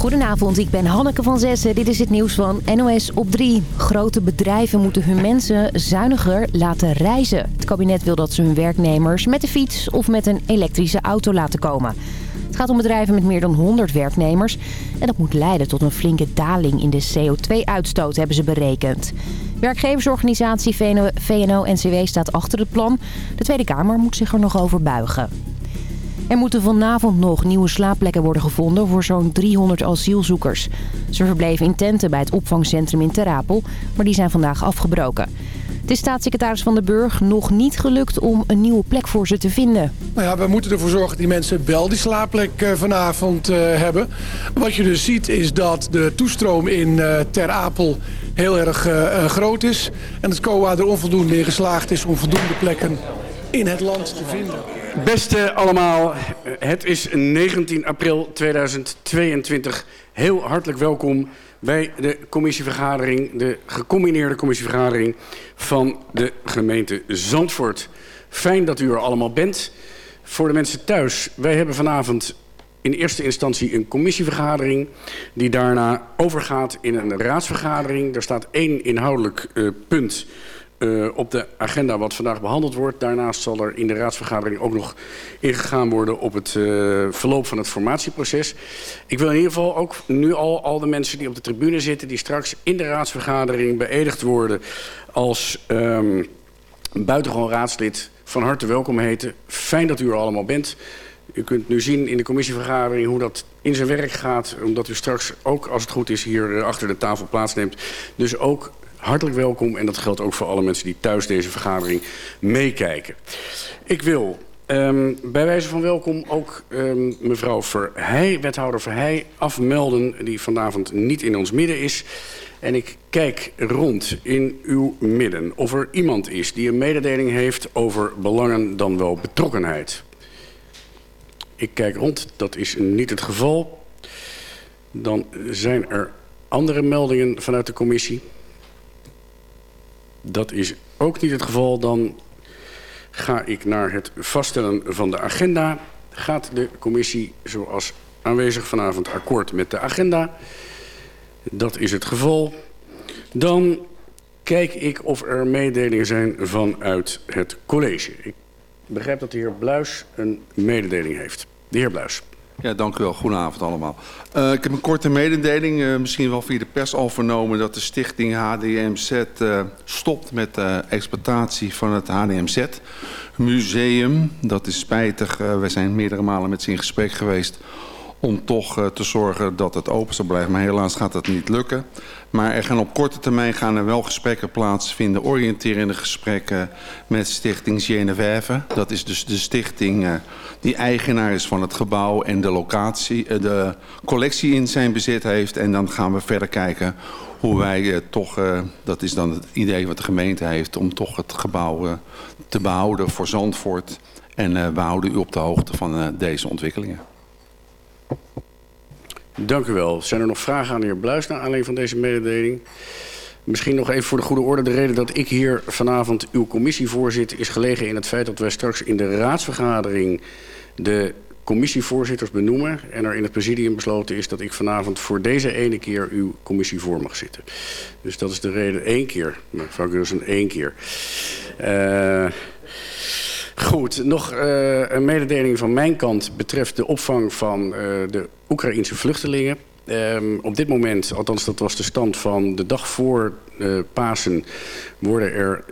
Goedenavond, ik ben Hanneke van Zessen. Dit is het nieuws van NOS op 3. Grote bedrijven moeten hun mensen zuiniger laten reizen. Het kabinet wil dat ze hun werknemers met de fiets of met een elektrische auto laten komen. Het gaat om bedrijven met meer dan 100 werknemers. En dat moet leiden tot een flinke daling in de CO2-uitstoot, hebben ze berekend. Werkgeversorganisatie VNO-NCW staat achter het plan. De Tweede Kamer moet zich er nog over buigen. Er moeten vanavond nog nieuwe slaapplekken worden gevonden voor zo'n 300 asielzoekers. Ze verbleven in tenten bij het opvangcentrum in Terapel, maar die zijn vandaag afgebroken. Het is staatssecretaris Van den Burg nog niet gelukt om een nieuwe plek voor ze te vinden. Nou ja, we moeten ervoor zorgen dat die mensen wel die slaapplek eh, vanavond uh, hebben. Wat je dus ziet is dat de toestroom in uh, Ter Apel heel erg groot is. En het COA er onvoldoende in geslaagd is om voldoende plekken in het land te vinden. Beste allemaal, het is 19 april 2022. Heel hartelijk welkom bij de commissievergadering, de gecombineerde commissievergadering van de gemeente Zandvoort. Fijn dat u er allemaal bent. Voor de mensen thuis, wij hebben vanavond in eerste instantie een commissievergadering... die daarna overgaat in een raadsvergadering. Er staat één inhoudelijk uh, punt uh, op de agenda wat vandaag behandeld wordt. Daarnaast zal er in de raadsvergadering ook nog ingegaan worden op het uh, verloop van het formatieproces. Ik wil in ieder geval ook nu al al de mensen die op de tribune zitten... die straks in de raadsvergadering beëdigd worden als um, buitengewoon raadslid... van harte welkom heten. Fijn dat u er allemaal bent. U kunt nu zien in de commissievergadering hoe dat in zijn werk gaat. Omdat u straks ook, als het goed is, hier achter de tafel plaatsneemt. Dus ook hartelijk welkom. En dat geldt ook voor alle mensen die thuis deze vergadering meekijken. Ik wil um, bij wijze van welkom ook um, mevrouw Verheij, wethouder Verheij, afmelden... die vanavond niet in ons midden is. En ik kijk rond in uw midden of er iemand is die een mededeling heeft over belangen dan wel betrokkenheid. Ik kijk rond, dat is niet het geval. Dan zijn er andere meldingen vanuit de commissie. Dat is ook niet het geval. Dan ga ik naar het vaststellen van de agenda. Gaat de commissie zoals aanwezig vanavond akkoord met de agenda? Dat is het geval. Dan kijk ik of er mededelingen zijn vanuit het college. Ik begrijp dat de heer Bluis een mededeling heeft. De heer Bluis. Ja, dank u wel. Goedenavond allemaal. Uh, ik heb een korte mededeling, uh, misschien wel via de pers al vernomen... dat de stichting HDMZ uh, stopt met de exploitatie van het HDMZ museum. Dat is spijtig. we zijn meerdere malen met ze in gesprek geweest om toch te zorgen dat het open zal blijven. Maar helaas gaat dat niet lukken. Maar er gaan op korte termijn gaan er wel gesprekken plaatsvinden, oriënterende gesprekken met stichting Geneviève. Dat is dus de stichting uh, die eigenaar is van het gebouw en de locatie, uh, de collectie in zijn bezit heeft. En dan gaan we verder kijken hoe wij uh, toch, dat is dan het idee wat de gemeente heeft, om toch het gebouw te behouden voor Zandvoort. En we houden u op de hoogte van deze ontwikkelingen. Dank u wel. Zijn er nog vragen aan de heer Bluis naar aanleiding van deze mededeling? Misschien nog even voor de goede orde. De reden dat ik hier vanavond uw commissie voorzit... is gelegen in het feit dat wij straks in de raadsvergadering... de commissievoorzitters benoemen. En er in het presidium besloten is dat ik vanavond voor deze ene keer uw commissie voor mag zitten. Dus dat is de reden één keer. Mevrouw Gulsen, één keer. Uh, Goed, nog uh, een mededeling van mijn kant betreft de opvang van uh, de Oekraïense vluchtelingen. Um, op dit moment, althans dat was de stand van de dag voor uh, Pasen... worden er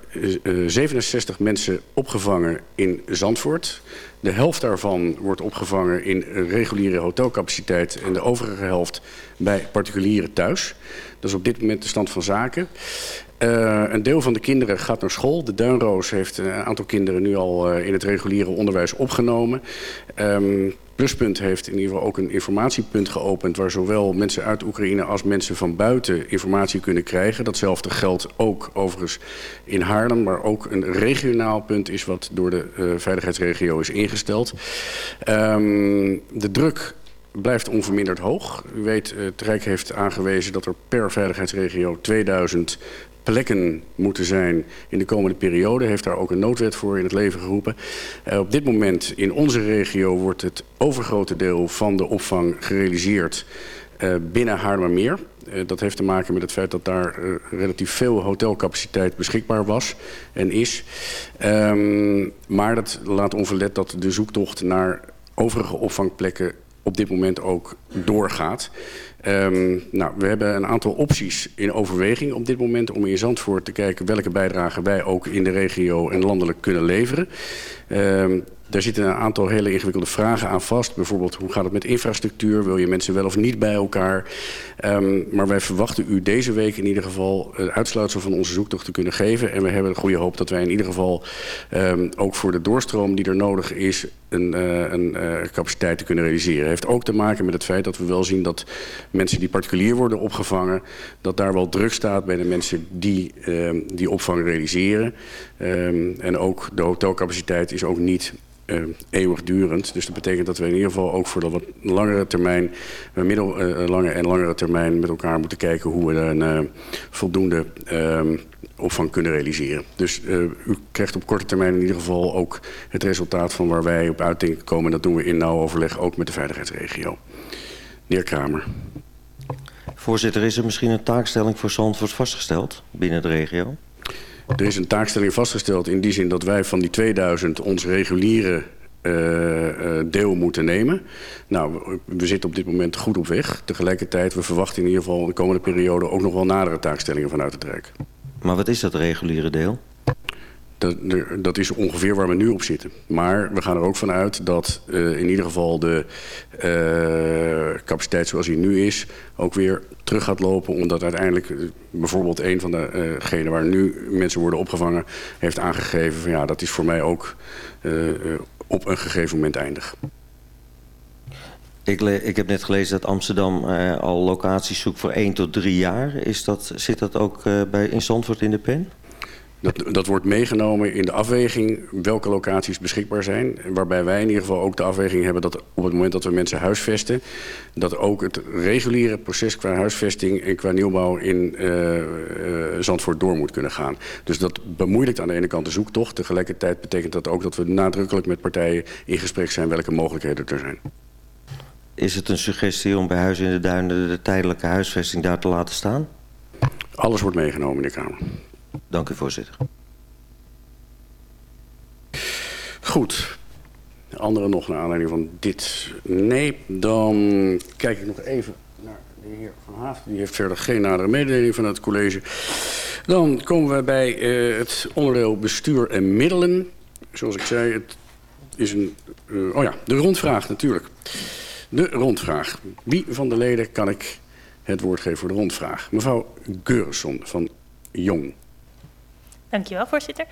67 mensen opgevangen in Zandvoort. De helft daarvan wordt opgevangen in reguliere hotelcapaciteit... en de overige helft bij particulieren thuis. Dat is op dit moment de stand van zaken. Uh, een deel van de kinderen gaat naar school. De Duinroos heeft een aantal kinderen nu al uh, in het reguliere onderwijs opgenomen. Um, Pluspunt heeft in ieder geval ook een informatiepunt geopend... waar zowel mensen uit Oekraïne als mensen van buiten informatie kunnen krijgen. Datzelfde geldt ook overigens in Haarlem... maar ook een regionaal punt is wat door de veiligheidsregio is ingesteld. Um, de druk blijft onverminderd hoog. U weet, het Rijk heeft aangewezen dat er per veiligheidsregio 2000 plekken moeten zijn in de komende periode. Heeft daar ook een noodwet voor in het leven geroepen. Uh, op dit moment in onze regio wordt het overgrote deel van de opvang gerealiseerd binnen Haarlemmermeer. dat heeft te maken met het feit dat daar relatief veel hotelcapaciteit beschikbaar was en is. Ehm, maar dat laat onverlet dat de zoektocht naar overige opvangplekken op dit moment ook doorgaat. Um, nou, we hebben een aantal opties in overweging op dit moment om in Zandvoort te kijken welke bijdrage wij ook in de regio en landelijk kunnen leveren. Um, daar zitten een aantal hele ingewikkelde vragen aan vast. Bijvoorbeeld, hoe gaat het met infrastructuur? Wil je mensen wel of niet bij elkaar? Um, maar wij verwachten u deze week in ieder geval het uitsluitsel van onze zoektocht te kunnen geven. En we hebben de goede hoop dat wij in ieder geval um, ook voor de doorstroom die er nodig is... een, uh, een uh, capaciteit te kunnen realiseren. heeft ook te maken met het feit dat we wel zien dat mensen die particulier worden opgevangen... dat daar wel druk staat bij de mensen die um, die opvang realiseren. en ook de hotelcapaciteit is ook niet uh, eeuwigdurend. Dus dat betekent dat we in ieder geval ook voor de wat langere termijn, uh, middellange uh, en langere termijn met elkaar moeten kijken hoe we een uh, voldoende opvang kunnen realiseren. Dus u krijgt op korte termijn in ieder geval ook het resultaat van waar wij op uitdenken komen. En dat doen we in nauw overleg ook met de veiligheidsregio. De heer Kramer. Voorzitter, is er misschien een taakstelling voor Zandvoort vastgesteld binnen de regio? Er is een taakstelling vastgesteld in die zin dat wij van die 2000 ons reguliere uh, uh, deel moeten nemen. Nou, we zitten op dit moment goed op weg. Tegelijkertijd, we verwachten in ieder geval de komende periode ook nog wel nadere taakstellingen vanuit het Rijk. Maar wat is dat reguliere deel? Dat, dat is ongeveer waar we nu op zitten. Maar we gaan er ook vanuit dat uh, in ieder geval de uh, capaciteit zoals die nu is... ook weer terug gaat lopen. Omdat uiteindelijk uh, bijvoorbeeld een van degenen waar nu mensen worden opgevangen... heeft aangegeven van ja, dat is voor mij ook op een gegeven moment eindig. Ik, ik, heb net gelezen dat Amsterdam al locaties zoekt voor 1 tot 3 jaar. Is dat, zit dat ook bij, in in de pen? Dat, dat wordt meegenomen in de afweging welke locaties beschikbaar zijn. Waarbij wij in ieder geval ook de afweging hebben dat op het moment dat we mensen huisvesten... dat ook het reguliere proces qua huisvesting en qua nieuwbouw in uh, uh, Zandvoort door moet kunnen gaan. Dus dat bemoeilijkt aan de ene kant de zoektocht. Tegelijkertijd betekent dat ook dat we nadrukkelijk met partijen in gesprek zijn welke mogelijkheden er zijn. Is het een suggestie om bij Huis in de Duinen de tijdelijke huisvesting daar te laten staan? Alles wordt meegenomen in de Kamer. Dank u, voorzitter. Goed. Anderen nog naar aanleiding van dit? Nee, dan kijk ik nog even naar de heer Van Haaf. Die heeft verder geen nadere mededeling van het college. Dan komen we bij uh, het onderdeel bestuur en middelen. Zoals ik zei, het is een... Uh, oh ja, de rondvraag natuurlijk. De rondvraag. Wie van de leden kan ik het woord geven voor de rondvraag? Mevrouw Geurisson van Jong. Dankjewel, voorzitter.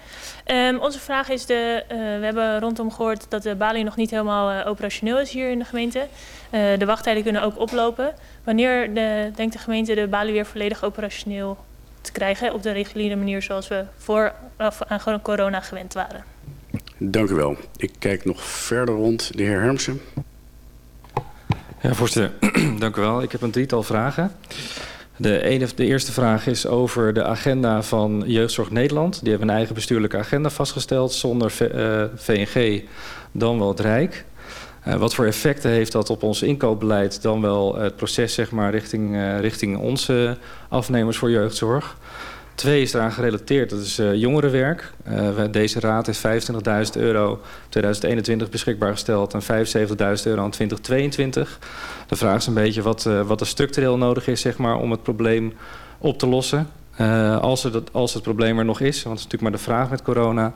Um, onze vraag is, de, uh, we hebben rondom gehoord dat de balie nog niet helemaal uh, operationeel is hier in de gemeente. Uh, de wachttijden kunnen ook oplopen. Wanneer de, denkt de gemeente de balie weer volledig operationeel te krijgen op de reguliere manier zoals we vooraf aan corona gewend waren? Dank u wel. Ik kijk nog verder rond. De heer Hermsen. Ja, voorzitter. Dank u wel. Ik heb een drietal vragen. De, ene, de eerste vraag is over de agenda van Jeugdzorg Nederland. Die hebben een eigen bestuurlijke agenda vastgesteld zonder VNG, dan wel het Rijk. Uh, wat voor effecten heeft dat op ons inkoopbeleid, dan wel het proces zeg maar, richting, uh, richting onze afnemers voor jeugdzorg? Twee is eraan gerelateerd, dat is uh, jongerenwerk. Uh, deze raad heeft 25.000 euro 2021 beschikbaar gesteld en 75.000 euro in 2022. De vraag is een beetje wat, uh, wat er structureel nodig is zeg maar, om het probleem op te lossen. als, het, als het probleem er nog is, want dat is natuurlijk maar de vraag met corona.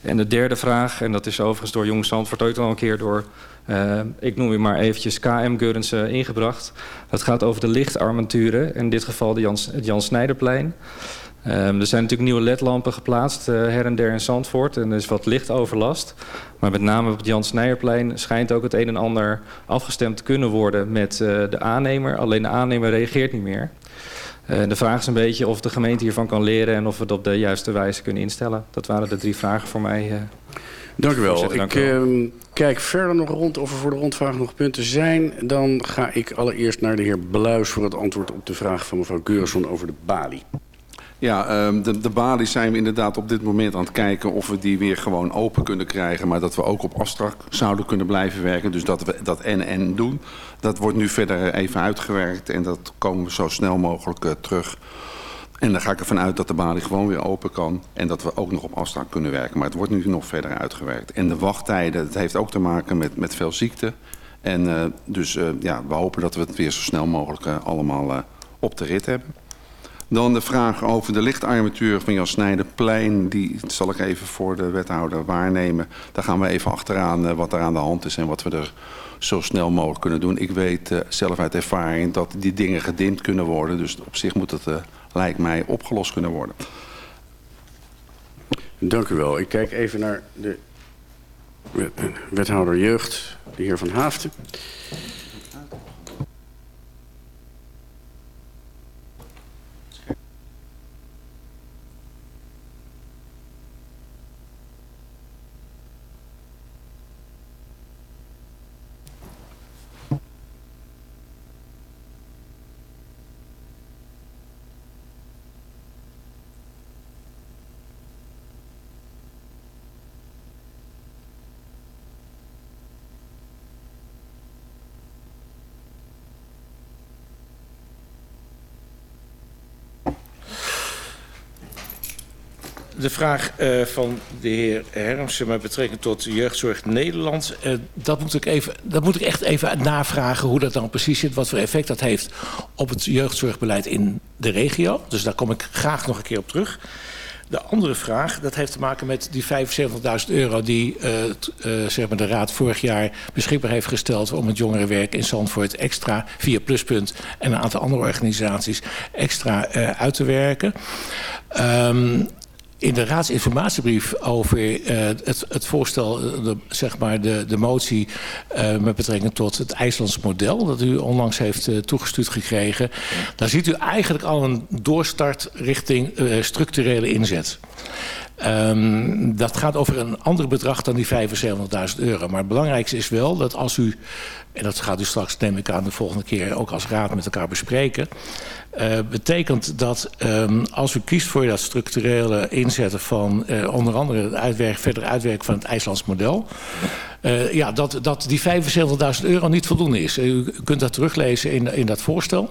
En de derde vraag, en dat is overigens door Jong Zandvoort ook al een keer door... Ik noem u maar eventjes KM Geurens uh, ingebracht. Dat gaat over de lichtarmaturen, in dit geval de Jan, het Jan Snijderplein. Um, er zijn natuurlijk nieuwe ledlampen geplaatst uh, her en der in Zandvoort. En er is wat lichtoverlast. Maar met name op het Jan Snijerplein schijnt ook het een en ander afgestemd te kunnen worden met uh, de aannemer. Alleen de aannemer reageert niet meer. Uh, de vraag is een beetje of de gemeente hiervan kan leren en of we het op de juiste wijze kunnen instellen. Dat waren de drie vragen voor mij. Dank u wel. Ik uh, kijk verder nog rond of er voor de rondvraag nog punten zijn. Dan ga ik allereerst naar de heer Bluis voor het antwoord op de vraag van mevrouw Geurson over de balie. Ja, ehm, de, de zijn we inderdaad op dit moment aan het kijken of we die weer gewoon open kunnen krijgen. Maar dat we ook op afstrak zouden kunnen blijven werken. Dus dat we dat en-en doen. Dat wordt nu verder even uitgewerkt en dat komen we zo snel mogelijk uh, terug. En dan ga ik ervan uit dat de balie gewoon weer open kan. En dat we ook nog op afstand kunnen werken. Maar het wordt nu nog verder uitgewerkt. En de wachttijden, dat heeft ook te maken met, met veel ziekte. En uh, dus ja, we hopen dat we het weer zo snel mogelijk allemaal op de rit hebben. Dan de vraag over de lichtarmatuur van Jan Snijderplein. Die zal ik even voor de wethouder waarnemen. Daar gaan we even achteraan wat er aan de hand is en wat we er zo snel mogelijk kunnen doen. Ik weet zelf uit ervaring dat die dingen gedimd kunnen worden. Dus op zich moet het lijkt mij opgelost kunnen worden. Dank u wel. Ik kijk even naar de wethouder jeugd, de heer Van Haafden. De vraag uh, van de heer Hermsen met betrekking tot Jeugdzorg Nederland. Uh, dat, moet ik even, dat moet ik echt even navragen hoe dat dan precies zit. Wat voor effect dat heeft op het jeugdzorgbeleid in de regio. Dus daar kom ik graag nog een keer op terug. De andere vraag, dat heeft te maken met die 75.000 euro die uh, zeg maar de Raad vorig jaar beschikbaar heeft gesteld om het jongerenwerk in Zandvoort extra via Pluspunt en een aantal andere organisaties extra uit te werken. Um, in de raadsinformatiebrief over uh, het, het voorstel, de, zeg maar de, de motie uh, met betrekking tot het IJslandse model, dat u onlangs heeft toegestuurd gekregen, daar ziet u eigenlijk al een doorstart richting structurele inzet. Um, dat gaat over een ander bedrag dan die 75.000 euro. Maar het belangrijkste is wel dat als u, en dat gaat u straks neem ik aan de volgende keer ook als raad met elkaar bespreken, uh, betekent dat um, als u kiest voor dat structurele inzetten van uh, onder andere het uitwerk, verder uitwerken van het IJslands model, uh, ja, dat, dat die 75.000 euro niet voldoende is. U kunt dat teruglezen in, in dat voorstel.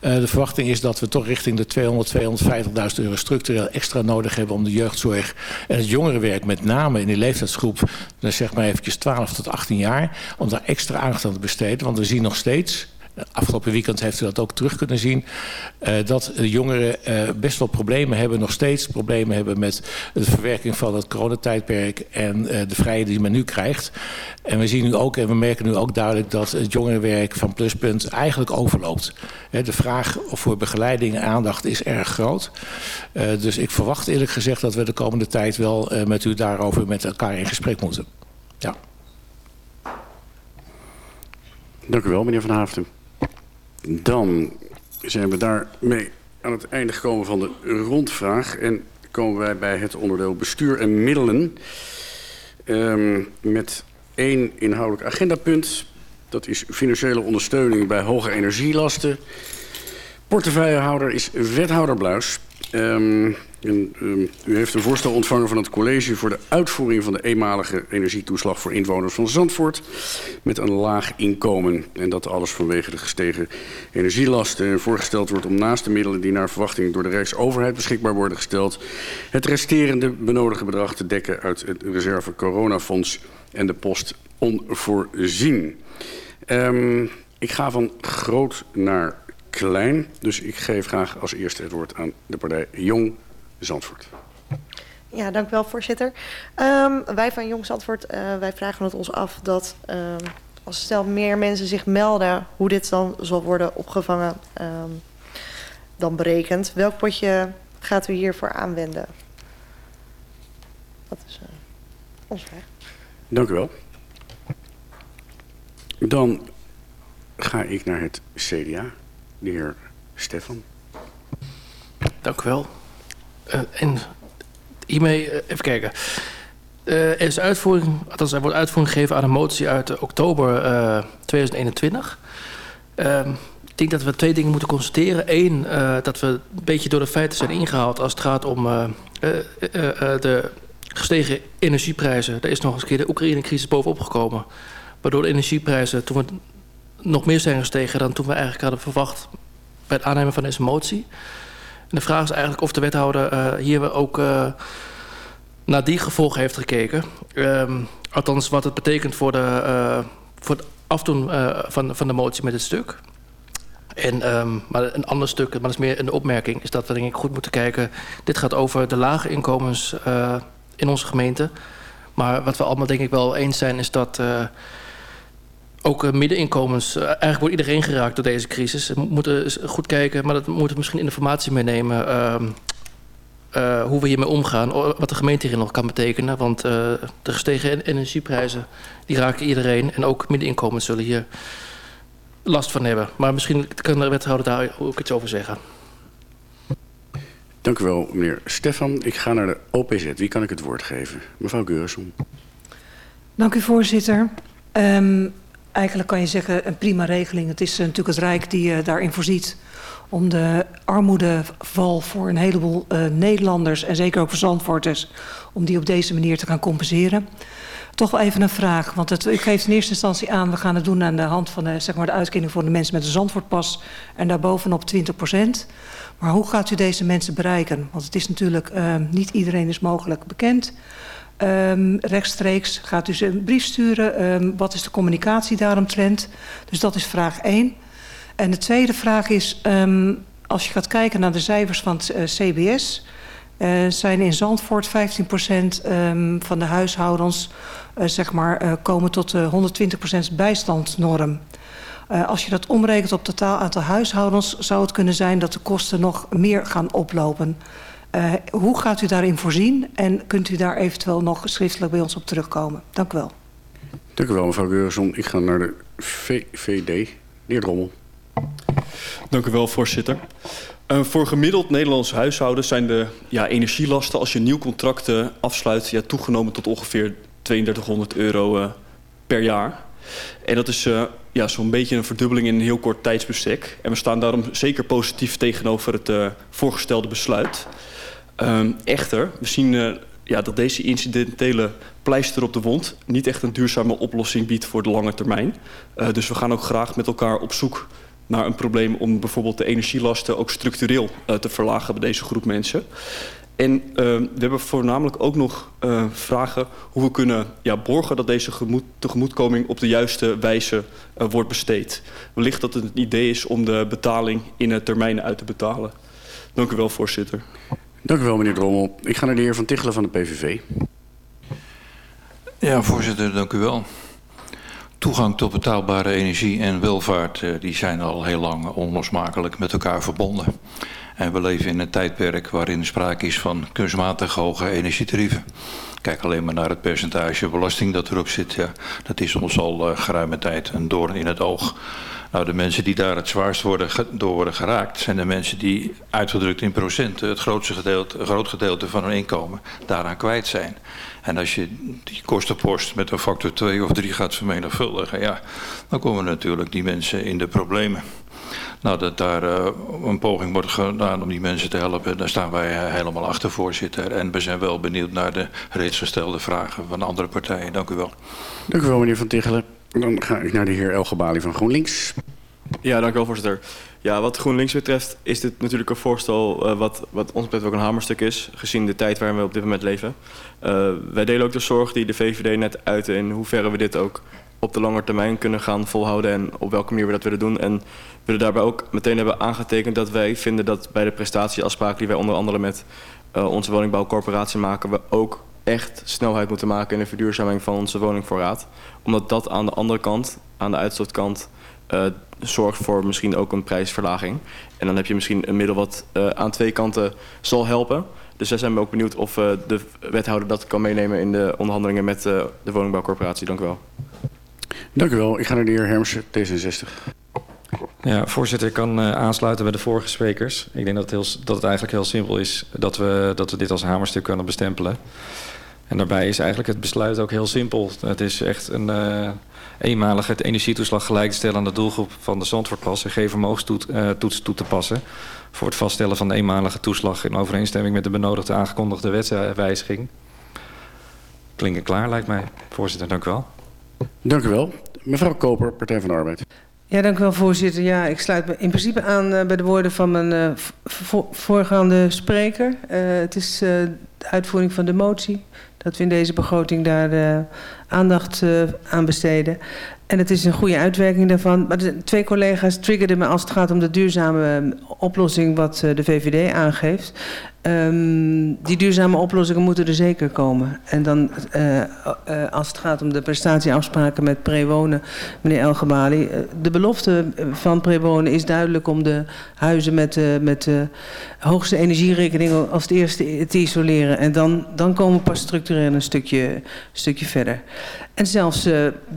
De verwachting is dat we toch richting de 200, 250.000 euro structureel extra nodig hebben om de jeugdzorg en het jongerenwerk, met name in die leeftijdsgroep, dus zeg maar eventjes 12 tot 18 jaar, om daar extra aandacht aan te besteden. Want we zien nog steeds Afgelopen weekend heeft u dat ook terug kunnen zien. Uh, dat jongeren uh, best wel problemen hebben, nog steeds problemen hebben met de verwerking van het coronatijdperk en uh, de vrijheid die men nu krijgt. En we zien nu ook en we merken nu ook duidelijk dat het jongerenwerk van Pluspunt eigenlijk overloopt. De vraag voor begeleiding en aandacht is erg groot. dus ik verwacht eerlijk gezegd dat we de komende tijd wel met u daarover met elkaar in gesprek moeten. Ja. Dank u wel, meneer Van Haften. Dan zijn we daarmee aan het einde gekomen van de rondvraag. En komen wij bij het onderdeel bestuur en middelen. Um, met één inhoudelijk agendapunt. Dat is financiële ondersteuning bij hoge energielasten. Portefeuillehouder is wethouder Bluis. Um, en, um, u heeft een voorstel ontvangen van het college voor de uitvoering van de eenmalige energietoeslag voor inwoners van Zandvoort met een laag inkomen. En dat alles vanwege de gestegen energielasten. En voorgesteld wordt om naast de middelen die naar verwachting door de Rijksoverheid beschikbaar worden gesteld, het resterende benodigde bedrag te dekken uit het reserve coronafonds en de post onvoorzien. Um, ik ga van groot naar klein. Dus ik geef graag als eerste het woord aan de partij Jong Zandvoort. Ja, dank u wel, voorzitter. Um, wij van Jong Zandvoort, uh, wij vragen het ons af dat um, als stel meer mensen zich melden, hoe dit dan zal worden opgevangen, um, dan berekend. Welk potje gaat u hiervoor aanwenden? Dat is uh, onze vraag. Dank u wel. Dan ga ik naar het CDA, de heer Stefan. Dank u wel. Uh, en hiermee, uh, even kijken. Uh, er is uitvoering, althans er wordt uitvoering gegeven aan een motie uit oktober 2021. ik denk dat we twee dingen moeten constateren. Eén, dat we een beetje door de feiten zijn ingehaald als het gaat om de gestegen energieprijzen. Daar is nog eens een keer de Oekraïne-crisis bovenop gekomen. Waardoor de energieprijzen toen nog meer zijn gestegen dan toen we eigenlijk hadden verwacht bij het aannemen van deze motie. De vraag is eigenlijk of de wethouder hier ook naar die gevolgen heeft gekeken. Um, althans, wat het betekent voor, de, voor het afdoen van, van de motie met het stuk. En, um, maar een ander stuk, maar dat is meer een opmerking, is dat we denk ik goed moeten kijken. Dit gaat over de lage inkomens in onze gemeente. Maar wat we allemaal denk ik wel eens zijn, is dat ook uh, middeninkomens, eigenlijk wordt iedereen geraakt door deze crisis. We moeten goed kijken, maar dat moeten we misschien informatie meenemen. Ehm, hoe we hiermee omgaan, wat de gemeente hierin nog kan betekenen. Want de gestegen energieprijzen, die raken iedereen. En ook middeninkomens zullen hier last van hebben. Maar misschien kan de wethouder daar ook iets over zeggen. Dank u wel, meneer Stefan. Ik ga naar de OPZ. Wie kan ik het woord geven? Mevrouw Geurson. Dank u, voorzitter. Um, eigenlijk kan je zeggen een prima regeling. Het is uh, natuurlijk het Rijk die uh, daarin voorziet om de armoedeval voor een heleboel uh, Nederlanders en zeker ook voor om die op deze manier te gaan compenseren. Toch wel even een vraag, want het, u geeft in eerste instantie aan... we gaan het doen aan de hand van de, zeg maar de uitkering voor de mensen met een Zandvoortpas... en daarbovenop 20 procent. Maar hoe gaat u deze mensen bereiken? Want het is natuurlijk, niet iedereen is mogelijk bekend... Um, rechtstreeks gaat u ze een brief sturen. Um, wat is de communicatie daaromtrent? Dus dat is vraag 1. En de tweede vraag is, um, als je gaat kijken naar de cijfers van het uh, CBS... Uh, zijn in Zandvoort 15 procent um, van de huishoudens uh, zeg maar, komen tot de 120 procent bijstandsnorm. Als je dat omrekent op totaal aantal huishoudens... zou het kunnen zijn dat de kosten nog meer gaan oplopen. Uh, hoe gaat u daarin voorzien? En kunt u daar eventueel nog schriftelijk bij ons op terugkomen? Dank u wel. Dank u wel, mevrouw Geurson. Ik ga naar de VVD. De heer Drommel. Dank u wel, voorzitter. Uh, voor gemiddeld Nederlands huishouden zijn de ja, energielasten... als je nieuw contracten afsluit ja, toegenomen tot ongeveer 3200 euro uh, per jaar. En dat is uh, ja, zo'n beetje een verdubbeling in een heel kort tijdsbestek. En we staan daarom zeker positief tegenover het uh, voorgestelde besluit. Um, echter, we zien uh, ja, dat deze incidentele pleister op de wond... niet echt een duurzame oplossing biedt voor de lange termijn. Uh, dus we gaan ook graag met elkaar op zoek naar een probleem... om bijvoorbeeld de energielasten ook structureel uh, te verlagen bij deze groep mensen. En uh, we hebben voornamelijk ook nog vragen hoe we kunnen ja, borgen dat deze tegemoetkoming op de juiste wijze wordt besteed. Wellicht dat het een idee is om de betaling in termijnen uit te betalen. Dank u wel, voorzitter. Dank u wel, meneer Drommel. Ik ga naar de heer Van Tichelen van de PVV. Ja, voorzitter, dank u wel. Toegang tot betaalbare energie en welvaart die zijn al heel lang onlosmakelijk met elkaar verbonden. En we leven in een tijdperk waarin sprake is van kunstmatig hoge energietarieven. Kijk alleen maar naar het percentage belasting dat erop zit. Ja, dat is ons al uh, geruime tijd een doorn in het oog. Nou, de mensen die daar het zwaarst worden, door worden geraakt... zijn de mensen die, uitgedrukt in procenten... het grootste gedeelte, groot gedeelte van hun inkomen daaraan kwijt zijn. En als je die kostenpost met een factor 2 of 3 gaat vermenigvuldigen... ja, dan komen natuurlijk die mensen in de problemen. Nou, dat daar uh, een poging wordt gedaan om die mensen te helpen, daar staan wij helemaal achter, voorzitter. En we zijn wel benieuwd naar de reeds gestelde vragen van andere partijen. Dank u wel. Dank u wel, meneer Van Tichelen. Dan ga ik naar de heer Elgebali van GroenLinks. Ja, dank u wel, voorzitter. Ja, wat GroenLinks betreft is dit natuurlijk een voorstel uh, wat, wat ons betreft ook een hamerstuk is, gezien de tijd waarin we op dit moment leven. Uh, wij delen ook de zorg die de VVD net uitte in hoeverre we dit ook op de lange termijn kunnen gaan volhouden en op welke manier we dat willen doen. En willen daarbij ook meteen hebben aangetekend dat wij vinden dat bij de prestatieafspraken die wij onder andere met uh, onze woningbouwcorporatie maken, we ook echt snelheid moeten maken in de verduurzaming van onze woningvoorraad. Omdat dat aan de andere kant, aan de uitstotkant, uh, zorgt voor misschien ook een prijsverlaging. En dan heb je misschien een middel wat uh, aan twee kanten zal helpen. Dus daar zijn we ook benieuwd of uh, de wethouder dat kan meenemen in de onderhandelingen met uh, de woningbouwcorporatie. Dank u wel. Dank u wel. Ik ga naar de heer Hermsen, D66. Ja, voorzitter, ik kan uh, aansluiten bij de vorige sprekers. Ik denk dat het, heel, dat het eigenlijk heel simpel is dat we, dat we dit als hamerstuk kunnen bestempelen. En daarbij is eigenlijk het besluit ook heel simpel. Het is echt een uh, eenmalige energietoeslag gelijk te stellen aan de doelgroep van de Zandvoortpas en geen vermogenstoets uh, toe te passen voor het vaststellen van de eenmalige toeslag in overeenstemming met de benodigde aangekondigde wetswijziging. Klinken klaar, lijkt mij. Voorzitter, dank u wel. Dank u wel. Mevrouw Koper, Partij van de Arbeid. Ja, dank u wel, voorzitter. Ja, ik sluit me in principe aan uh, bij de woorden van mijn uh, vo voorgaande spreker. Uh, het is de uitvoering van de motie dat we in deze begroting daar aandacht aan besteden. En het is een goede uitwerking daarvan. Maar twee collega's triggerden me als het gaat om de duurzame oplossing wat de VVD aangeeft. Um, die duurzame oplossingen moeten er zeker komen. En dan uh, uh, als het gaat om de prestatieafspraken met Prewonen, meneer Elgebali. Uh, de belofte van Prewonen is duidelijk om de huizen met, met de hoogste energierekening als eerste te isoleren. En dan, dan komen we pas structureel een stukje, stukje verder. En zelfs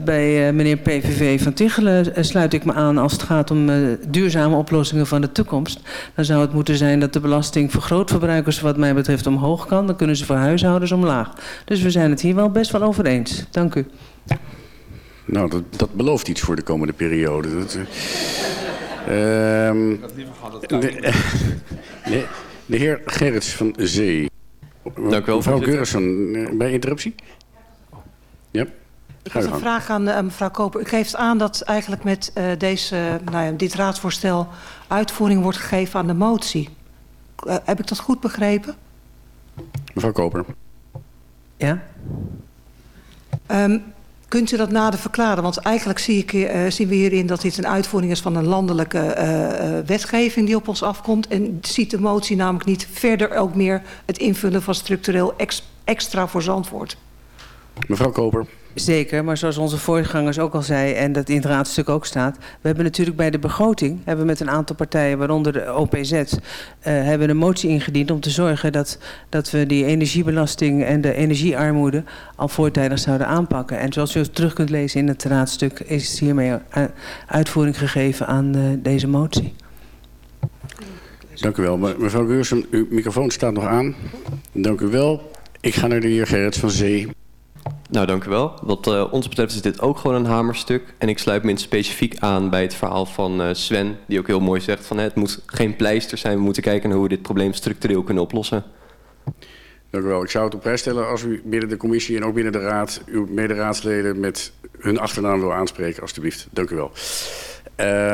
bij meneer PVV van Tichelen sluit ik me aan als het gaat om duurzame oplossingen van de toekomst. Dan zou het moeten zijn dat de belasting voor wat mij betreft omhoog kan. Dan kunnen ze voor huishoudens omlaag. Dus we zijn het hier wel best wel over eens. Dank u. Nou, dat, dat belooft iets voor de komende periode. Dat, ehm, de, de, de heer Gerrits van Zee. Dank u wel. Mevrouw Geurson, bij interruptie? Ja. Ik had een vraag aan uh, mevrouw Koper. U geeft aan dat eigenlijk met uh, deze, nou ja, dit raadsvoorstel uitvoering wordt gegeven aan de motie. Uh, heb ik dat goed begrepen? Mevrouw Koper. Ja. Um, kunt u dat nader verklaren? Want eigenlijk zie ik, uh, zien we hierin dat dit een uitvoering is van een landelijke uh, wetgeving die op ons afkomt. En ziet de motie namelijk niet verder ook meer het invullen van structureel ex extra voor Zandvoort. Mevrouw Koper. Zeker, maar zoals onze voorgangers ook al zei en dat in het raadstuk ook staat. We hebben natuurlijk bij de begroting, hebben met een aantal partijen, waaronder de OPZ, uh, hebben een motie ingediend om te zorgen dat, dat we die energiebelasting en de energiearmoede al voortijdig zouden aanpakken. En zoals u terug kunt lezen in het raadstuk is hiermee uitvoering gegeven aan uh, deze motie. Dank u wel. Mevrouw Geursen, uw microfoon staat nog aan. Dank u wel. Ik ga naar de heer Gerrits van Zee. Nou, dank u wel. Wat uh, ons betreft is dit ook gewoon een hamerstuk. En ik sluit me in specifiek aan bij het verhaal van uh, Sven... die ook heel mooi zegt van het moet geen pleister zijn. We moeten kijken naar hoe we dit probleem structureel kunnen oplossen. Dank u wel. Ik zou het op prijs stellen als u binnen de commissie en ook binnen de raad... uw mederaadsleden met hun achternaam wil aanspreken, alstublieft. Dank u wel.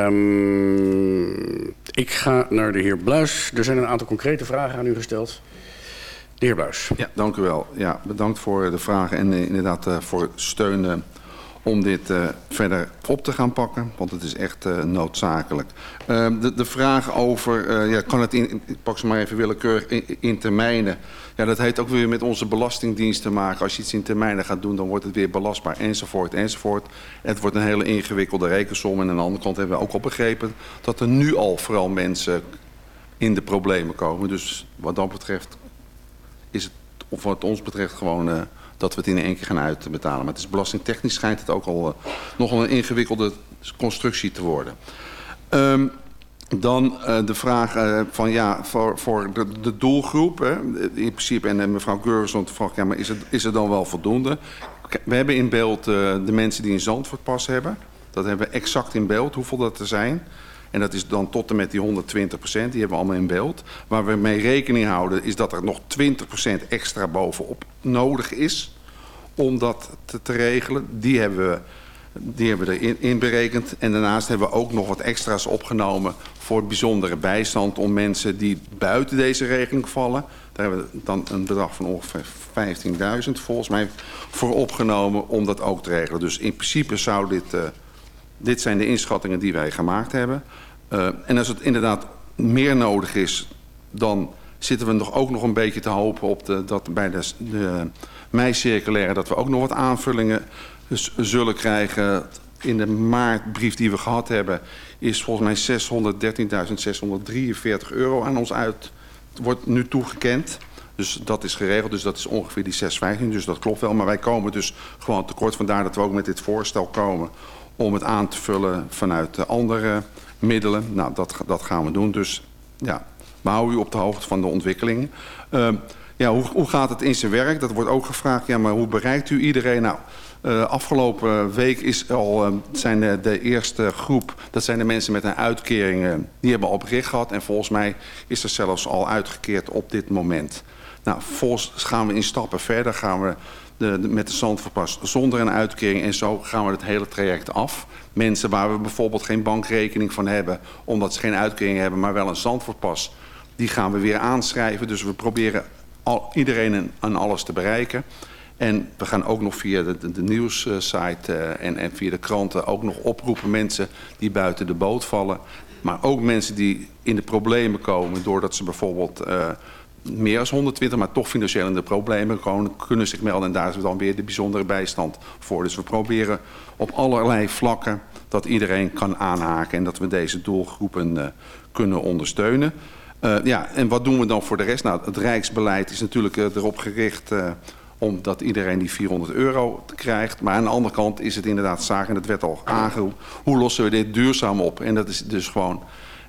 Um, ik ga naar de heer Bluis. Er zijn een aantal concrete vragen aan u gesteld... De heer. Ja, dank u wel. Ja, bedankt voor de vragen en uh, inderdaad uh, voor steun uh, om dit verder op te gaan pakken. Want het is echt noodzakelijk. Uh, de, de vraag over, ja, kan het in, pak ze maar even willekeurig, in, in termijnen. Ja, dat heeft ook weer met onze belastingdienst te maken. Als je iets in termijnen gaat doen, dan wordt het weer belastbaar enzovoort enzovoort. Het wordt een hele ingewikkelde rekensom. En aan de andere kant hebben we ook al begrepen dat er nu al vooral mensen in de problemen komen. Dus wat dat betreft is het, of wat ons betreft, gewoon uh, dat we het in één keer gaan uitbetalen. Maar het is belastingtechnisch schijnt het ook al uh, nogal een ingewikkelde constructie te worden. Um, dan uh, de vraag van ja, voor, voor de, doelgroep. Hè, in principe, en mevrouw Geurson vroeg, ja, maar is, het, is er dan wel voldoende? We hebben in beeld de mensen die een Zandvoortpas hebben. Dat hebben we exact in beeld, hoeveel dat er zijn. En dat is dan tot en met die 120 procent, die hebben we allemaal in beeld. Waar we mee rekening houden is dat er nog 20 procent extra bovenop nodig is om dat te, regelen. Die hebben we, die hebben we erin in berekend. En daarnaast hebben we ook nog wat extra's opgenomen voor bijzondere bijstand om mensen die buiten deze regeling vallen. Daar hebben we dan een bedrag van ongeveer 15.000 volgens mij voor opgenomen om dat ook te regelen. Dus in principe zou dit... Uh, dit zijn de inschattingen die wij gemaakt hebben. Uh, en als het inderdaad meer nodig is, dan zitten we nog ook nog een beetje te hopen op de, dat bij de, de meicirculaire dat we ook nog wat aanvullingen zullen krijgen. In de maartbrief die we gehad hebben is volgens mij 613.643 euro aan ons uit. Wordt nu toegekend. Dus dat is geregeld, dus dat is ongeveer die 615. Dus dat klopt wel, maar wij komen dus gewoon tekort. Vandaar dat we ook met dit voorstel komen om het aan te vullen vanuit de andere middelen. Nou, dat, dat gaan we doen. Dus ja, we houden u op de hoogte van de ontwikkelingen. Uh, ja, hoe, hoe gaat het in zijn werk? Dat wordt ook gevraagd. Ja, maar hoe bereikt u iedereen? Nou, uh, afgelopen week is al, uh, zijn de, de, eerste groep, dat zijn de mensen met een uitkering, uh, die hebben al bericht gehad. En volgens mij is er zelfs al uitgekeerd op dit moment. Nou, volgens gaan we in stappen verder, gaan we met de zandverpas zonder een uitkering. En zo gaan we het hele traject af. Mensen waar we bijvoorbeeld geen bankrekening van hebben, omdat ze geen uitkering hebben, maar wel een zandverpas, die gaan we weer aanschrijven. Dus we proberen iedereen aan alles te bereiken. En we gaan ook nog via de, de, de nieuwssite uh, en, en via de kranten ook nog oproepen mensen die buiten de boot vallen. Maar ook mensen die in de problemen komen doordat ze bijvoorbeeld uh, meer dan 120, maar toch financieel in de problemen komen, kunnen zich melden. En daar is dan weer de bijzondere bijstand voor. Dus we proberen op allerlei vlakken dat iedereen kan aanhaken en dat we deze doelgroepen uh, kunnen ondersteunen. Uh, ja, en wat doen we dan voor de rest? Nou, het Rijksbeleid is natuurlijk uh, erop gericht omdat iedereen die 400 euro krijgt. Maar aan de andere kant is het inderdaad zaak, en dat werd al aangeroepen, hoe lossen we dit duurzaam op? En dat is dus gewoon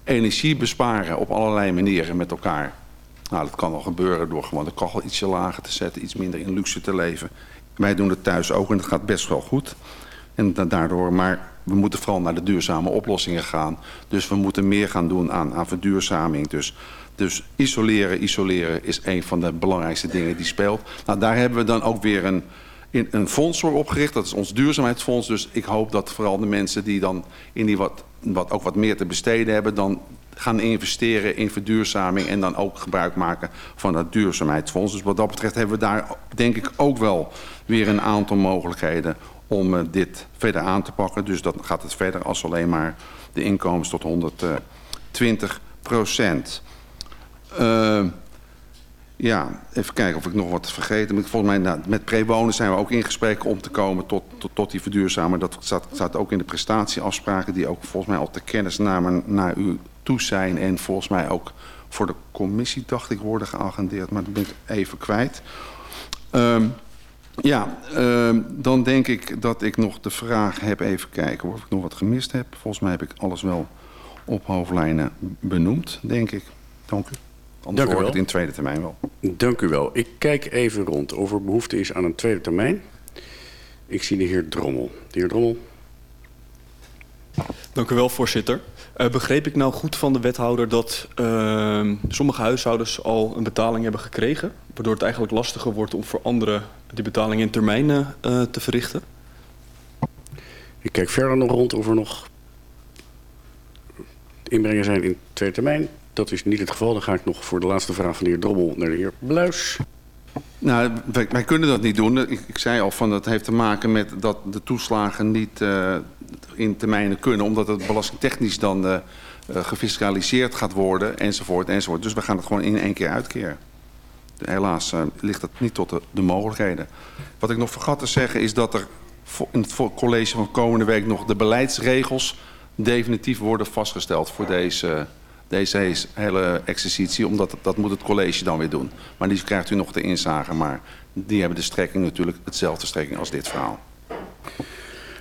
energie besparen op allerlei manieren met elkaar. Nou, dat kan al gebeuren door gewoon de kachel ietsje lager te zetten, iets minder in luxe te leven. Wij doen het thuis ook en dat gaat best wel goed. En daardoor, maar we moeten vooral naar de duurzame oplossingen gaan. Dus we moeten meer gaan doen aan, aan verduurzaming. Dus, dus isoleren, isoleren is een van de belangrijkste dingen die speelt. Nou, daar hebben we dan ook weer een, een fonds voor opgericht. Dat is ons duurzaamheidsfonds. Dus ik hoop dat vooral de mensen die dan in die wat, wat, ook wat meer te besteden hebben... dan gaan investeren in verduurzaming en dan ook gebruik maken van het duurzaamheidsfonds. Dus wat dat betreft hebben we daar denk ik ook wel weer een aantal mogelijkheden om uh, dit verder aan te pakken. Dus dat gaat het verder als alleen maar de inkomens tot 120 procent. Uh, ja, even kijken of ik nog wat vergeten. Volgens mij nou, met prewonen zijn we ook in gesprek om te komen tot, tot, die verduurzamen. Dat staat, ook in de prestatieafspraken die ook volgens mij op de kennisname naar u toe zijn. En volgens mij ook voor de commissie, dacht ik, worden geagendeerd. Maar dat ben ik even kwijt. Um, ja, uh, dan denk ik dat ik nog de vraag heb, even kijken of ik nog wat gemist heb. Volgens mij heb ik alles wel op hoofdlijnen benoemd, denk ik. Dank u. Anders Dank u hoor ik wel. het in tweede termijn wel. Dank u wel. Ik kijk even rond of er behoefte is aan een tweede termijn. Ik zie de heer Drommel. De heer Drommel. Dank u wel, voorzitter. Uh, begreep ik nou goed van de wethouder dat uh, sommige huishoudens al een betaling hebben gekregen, waardoor het eigenlijk lastiger wordt om voor anderen die betaling in termijnen uh, te verrichten? Ik kijk verder nog rond of er nog inbrengers zijn in tweede termijn. Dat is niet het geval. Dan ga ik nog voor de laatste vraag van de heer Drommel naar de heer Bluis. Nou, wij, kunnen dat niet doen. Ik, ik zei al van dat heeft te maken met dat de toeslagen niet uh, in termijnen kunnen, omdat het belastingtechnisch dan uh, gefiscaliseerd gaat worden, enzovoort, enzovoort. Dus we gaan het gewoon in één keer uitkeren. Helaas uh, ligt dat niet tot de, de mogelijkheden. Wat ik nog vergat te zeggen is dat er in het college van komende week nog de beleidsregels definitief worden vastgesteld voor deze, deze hele exercitie. Omdat dat moet het college dan weer doen. Maar die krijgt u nog de inzage. Maar die hebben de strekking natuurlijk hetzelfde strekking als dit verhaal.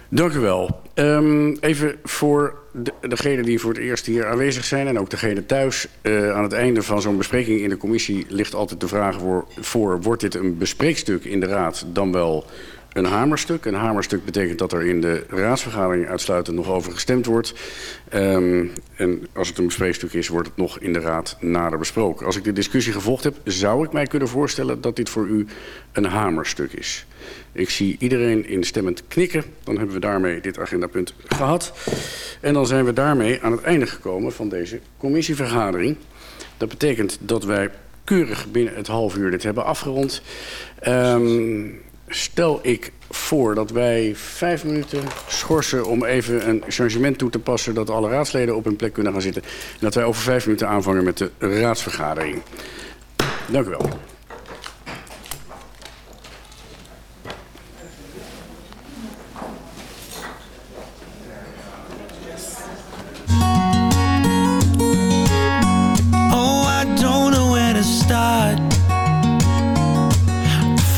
Dank u wel. Um, even voor de, degenen die voor het eerst hier aanwezig zijn en ook degene thuis. Uh, aan het einde van zo'n bespreking in de commissie ligt altijd de vraag voor, voor... wordt dit een bespreekstuk in de raad dan wel een hamerstuk. Een hamerstuk betekent dat er in de raadsvergadering uitsluitend nog over gestemd wordt. Um, en als het een bespreekstuk is, wordt het nog in de raad nader besproken. Als ik de discussie gevolgd heb, zou ik mij kunnen voorstellen dat dit voor u een hamerstuk is. Ik zie iedereen instemmend knikken. Dan hebben we daarmee dit agendapunt gehad. En dan zijn we daarmee aan het einde gekomen van deze commissievergadering. Dat betekent dat wij keurig binnen het half uur dit hebben afgerond. Um, stel ik voor dat wij vijf minuten schorsen om even een changement toe te passen... dat alle raadsleden op hun plek kunnen gaan zitten. En dat wij over vijf minuten aanvangen met de raadsvergadering. Dank u wel. Oh, I don't know where to start.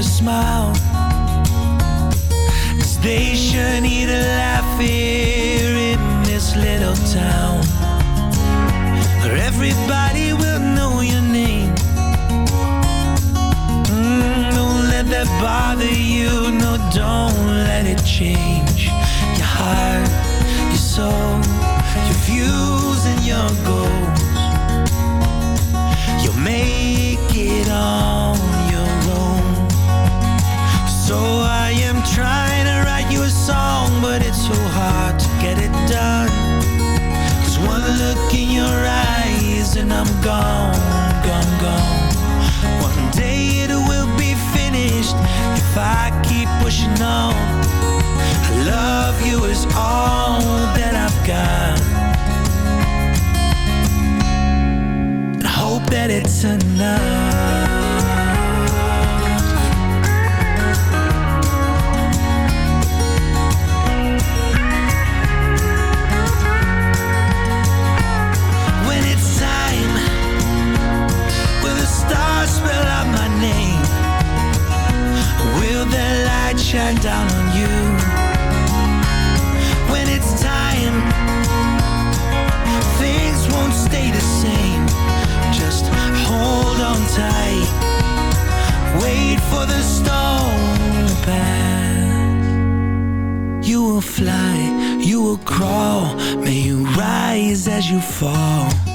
with smile. Cause they sure need a laugh here in this little town. Where everybody will know your name. Mm, don't let that bother you. No, don't let it change your heart, your soul, so hard to get it done. Cause one look in your eyes and I'm gone, gone, gone. One day it will be finished if I keep pushing on. I love you is all that I've got. I hope that it's enough. Shine down on you? When it's time, things won't stay the same. Just hold on tight. Wait for the storm to pass. You will fly, you will crawl. May you rise as you fall.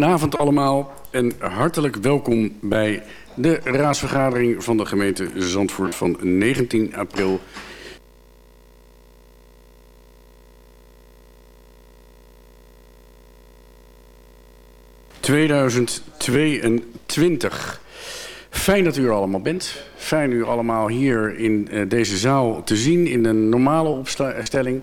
Goedenavond allemaal en hartelijk welkom bij de raadsvergadering van de gemeente Zandvoort van 19 april 2022. Fijn dat u er allemaal bent. Fijn u allemaal hier in eh, deze zaal te zien in een normale opstelling.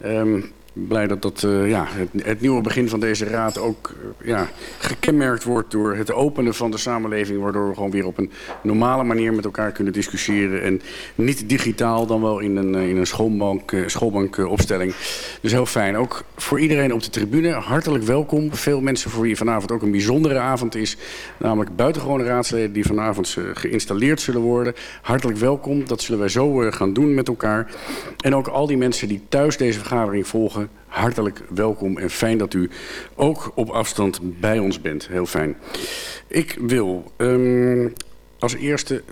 Ehm, blij dat dat, eh, ja, het, nieuwe begin van deze raad ook eh, ja, gekenmerkt wordt door het openen van de samenleving. Waardoor we gewoon weer op een normale manier met elkaar kunnen discussiëren. En niet digitaal, dan wel in een, eh, in een schoolbank, schoolbankopstelling. Dus heel fijn. Ook voor iedereen op de tribune, hartelijk welkom. Veel mensen voor wie vanavond ook een bijzondere avond is. Namelijk buitengewone raadsleden die vanavond geïnstalleerd zullen worden. Hartelijk welkom. Dat zullen wij zo gaan doen met elkaar. En ook al die mensen die thuis deze vergadering volgen. Hartelijk welkom en fijn dat u ook op afstand bij ons bent. Heel fijn. Ik wil ehm, als eerste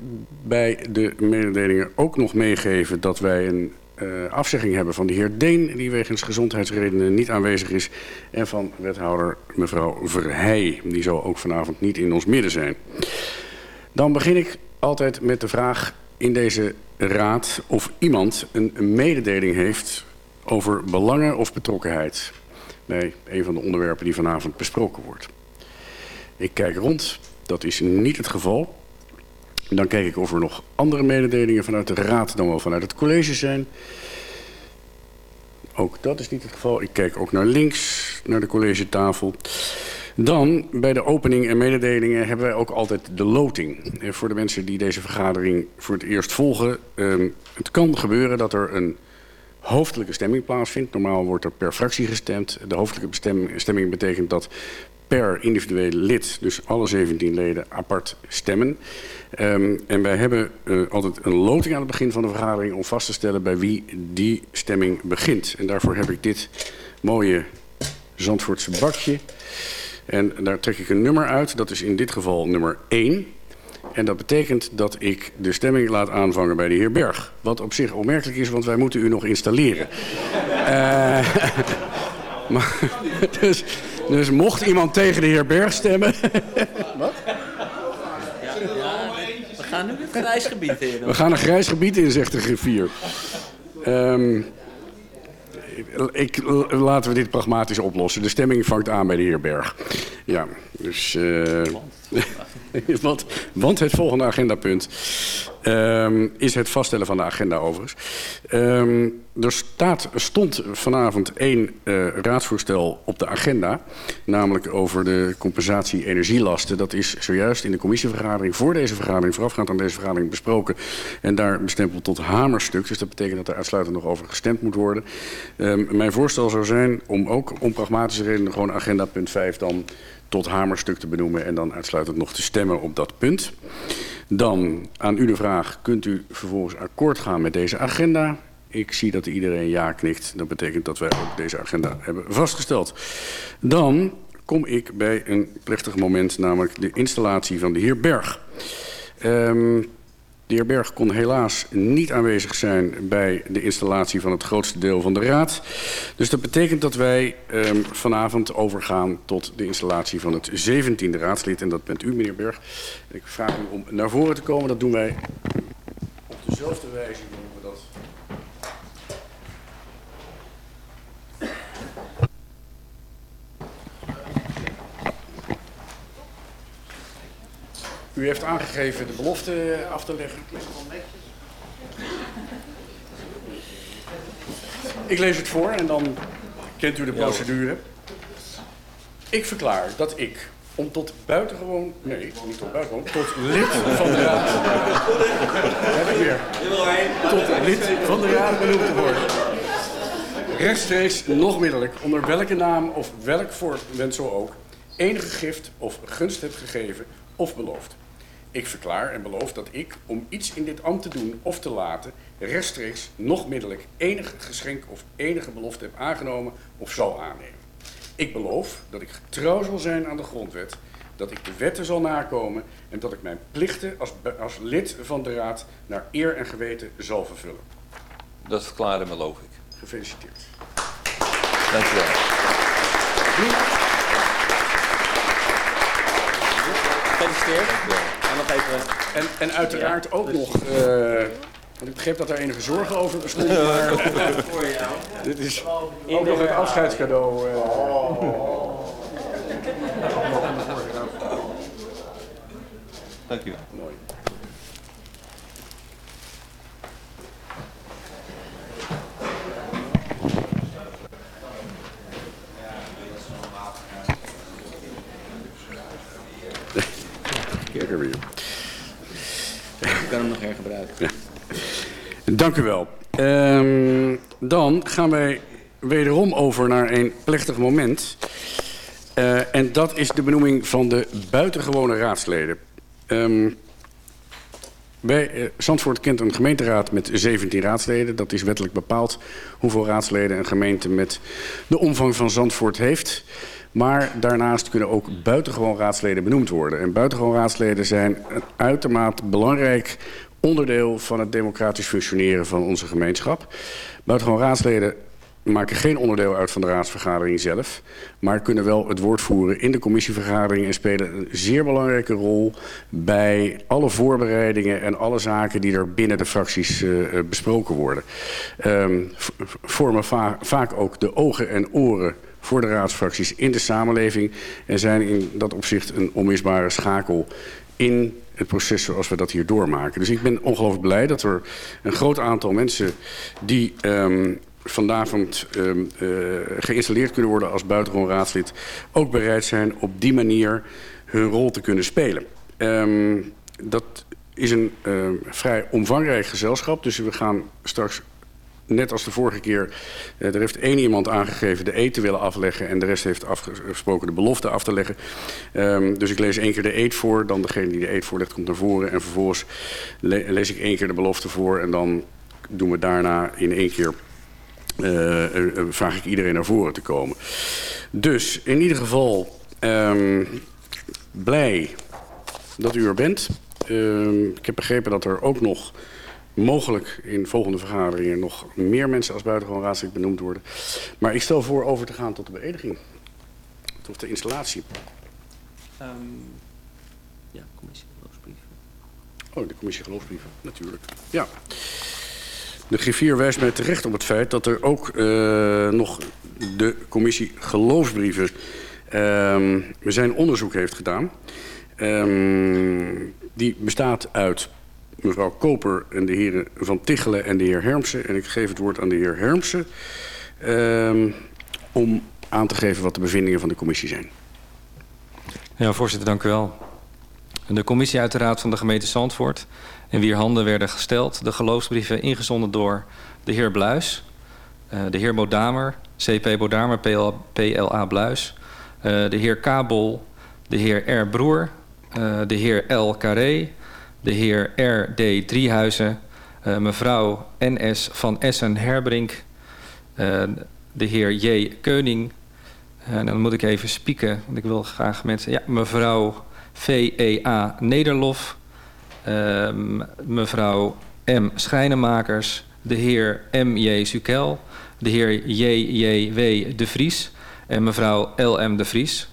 bij de mededelingen ook nog meegeven dat wij een eh, afzegging hebben van de heer Deen... die wegens gezondheidsredenen niet aanwezig is... en van wethouder mevrouw Verheij. Die zal ook vanavond niet in ons midden zijn. Dan begin ik altijd met de vraag in deze raad... of iemand een mededeling heeft over belangen of betrokkenheid... bij een van de onderwerpen die vanavond besproken wordt. Ik kijk rond. Dat is niet het geval. Dan kijk ik of er nog andere mededelingen vanuit de raad dan wel vanuit het college zijn. Ook dat is niet het geval. Ik kijk ook naar links, naar de collegetafel. Dan, bij de opening en mededelingen hebben wij ook altijd de loting. Voor de mensen die deze vergadering voor het eerst volgen. ehm, het kan gebeuren dat er een hoofdelijke stemming plaatsvindt. Normaal wordt er per fractie gestemd. De hoofdelijke stemming betekent dat per individueel lid, dus alle 17 leden, apart stemmen. Ehm, en wij hebben eh, altijd een loting aan het begin van de vergadering om vast te stellen bij wie die stemming begint. En daarvoor heb ik dit mooie Zandvoortse bakje. En daar trek ik een nummer uit, dat is in dit geval nummer 1. En dat betekent dat ik de stemming laat aanvangen bij de heer Berg. Wat op zich opmerkelijk is, want wij moeten u nog installeren. Eh, maar, dus, dus mocht iemand tegen de heer Berg stemmen... Wat? We gaan nu het grijs gebied in. We gaan een grijs gebied in, zegt de griffier. Ehm, ik, laten we dit pragmatisch oplossen. De stemming vangt aan bij de heer Berg. Ja, dus... eh, want, want het volgende agendapunt ehm, is het vaststellen van de agenda overigens. Ehm, er staat, stond vanavond één eh, raadsvoorstel op de agenda. Namelijk over de compensatie energielasten. Dat is zojuist in de commissievergadering voor deze vergadering, voorafgaand aan deze vergadering besproken. En daar bestempeld tot hamerstuk. Dus dat betekent dat er uitsluitend nog over gestemd moet worden. Ehm, mijn voorstel zou zijn om ook om pragmatische redenen gewoon agenda punt 5 dan tot hamerstuk te benoemen en dan uitsluitend nog te stemmen op dat punt. Dan aan u de vraag, kunt u vervolgens akkoord gaan met deze agenda? Ik zie dat iedereen ja knikt. Dat betekent dat wij ook deze agenda hebben vastgesteld. Dan kom ik bij een plechtig moment, namelijk de installatie van de heer Berg. Ehm, de heer Berg kon helaas niet aanwezig zijn bij de installatie van het grootste deel van de raad. Dus dat betekent dat wij ehm, vanavond overgaan tot de installatie van het 17e raadslid. En dat bent u, meneer Berg. Ik vraag u om naar voren te komen. Dat doen wij op dezelfde wijze doen we dat. U heeft aangegeven de belofte af te leggen. Ik lees het voor en dan kent u de procedure. Ik verklaar dat ik om tot buitengewoon, nee, niet tot buitengewoon, tot lid van de raad. Heb ik weer. Tot lid van de raad benoemd te worden. Rechtstreeks, nog middelijk, onder welke naam of welk voorwendsel ook, enige gift of gunst heb gegeven of beloofd. Ik verklaar en beloof dat ik, om iets in dit ambt te doen of te laten, rechtstreeks, nog middelijk, enig geschenk of enige belofte heb aangenomen of zal aannemen. Ik beloof dat ik getrouw zal zijn aan de grondwet, dat ik de wetten zal nakomen en dat ik mijn plichten als, als lid van de raad naar eer en geweten zal vervullen. Dat verklaarde me logisch. Gefeliciteerd. Dank u wel. Gefeliciteerd. En nog even. En, en uiteraard ook nog. eh, want ik begreep dat er enige zorgen over bestond. Maar, Voor jou. dit is ook nog het afscheidscadeau. eh. Dank u wel. Weer. Ik kan hem nog hergebruiken. Ja. Dank u wel. Ehm, dan gaan wij wederom over naar een plechtig moment. Eh, en dat is de benoeming van de buitengewone raadsleden. Ehm, wij, eh, Zandvoort kent een gemeenteraad met 17 raadsleden. Dat is wettelijk bepaald hoeveel raadsleden een gemeente met de omvang van Zandvoort heeft. Maar daarnaast kunnen ook buitengewoon raadsleden benoemd worden. En buitengewoon raadsleden zijn een uitermate belangrijk onderdeel van het democratisch functioneren van onze gemeenschap. Buitengewoon raadsleden maken geen onderdeel uit van de raadsvergadering zelf, maar kunnen wel het woord voeren in de commissievergadering en spelen een zeer belangrijke rol bij alle voorbereidingen en alle zaken die er binnen de fracties uh, besproken worden. Um, vormen va vaak ook de ogen en oren voor de raadsfracties in de samenleving en zijn in dat opzicht een onmisbare schakel in het proces zoals we dat hier doormaken. Dus ik ben ongelooflijk blij dat er een groot aantal mensen die um, vanavond um, uh, geïnstalleerd kunnen worden als buitengewoon raadslid... ook bereid zijn op die manier hun rol te kunnen spelen. Um, dat is een vrij omvangrijk gezelschap, dus we gaan straks... Net als de vorige keer, uh, er heeft één iemand aangegeven de eet te willen afleggen... en de rest heeft afgesproken de belofte af te leggen. Um, dus ik lees één keer de eet voor, dan degene die de eet voorlegt komt naar voren... en vervolgens le lees ik één keer de belofte voor... en dan doen we daarna in één keer uh, vraag ik iedereen naar voren te komen. Dus in ieder geval um, blij dat u er bent. Uh, ik heb begrepen dat er ook nog mogelijk in volgende vergaderingen nog meer mensen als buitengewoon raadslid benoemd worden. Maar ik stel voor over te gaan tot de beëdiging. Tot de installatie. Um, ja, commissie geloofsbrieven. Oh, de commissie geloofsbrieven, natuurlijk. Ja. De griffier wijst mij terecht op het feit dat er ook uh, nog de commissie geloofsbrieven uh, zijn onderzoek heeft gedaan. Um, die bestaat uit mevrouw Koper en de heren Van Tichelen en de heer Hermsen. En ik geef het woord aan de heer Hermsen um, om aan te geven wat de bevindingen van de commissie zijn. Ja, voorzitter, dank u wel. De commissie uit de Raad van de gemeente Zandvoort in wier handen werden gesteld de geloofsbrieven ingezonden door de heer Bluis, uh, de heer Bodamer, CP Bodamer, PL, PLA Bluis, uh, de heer Kabel, de heer R. Broer, uh, de heer L. Carré, de heer R. D. Driehuizen, mevrouw N.S. van Essen Herbrink, de heer J. Keuning, en dan moet ik even spieken, want ik wil graag mensen... Ja, mevrouw V.E.A. Nederlof, uh, mevrouw M. Schijnenmakers, de heer M.J. Sukel, de heer J.J.W. De Vries en mevrouw L.M. De Vries.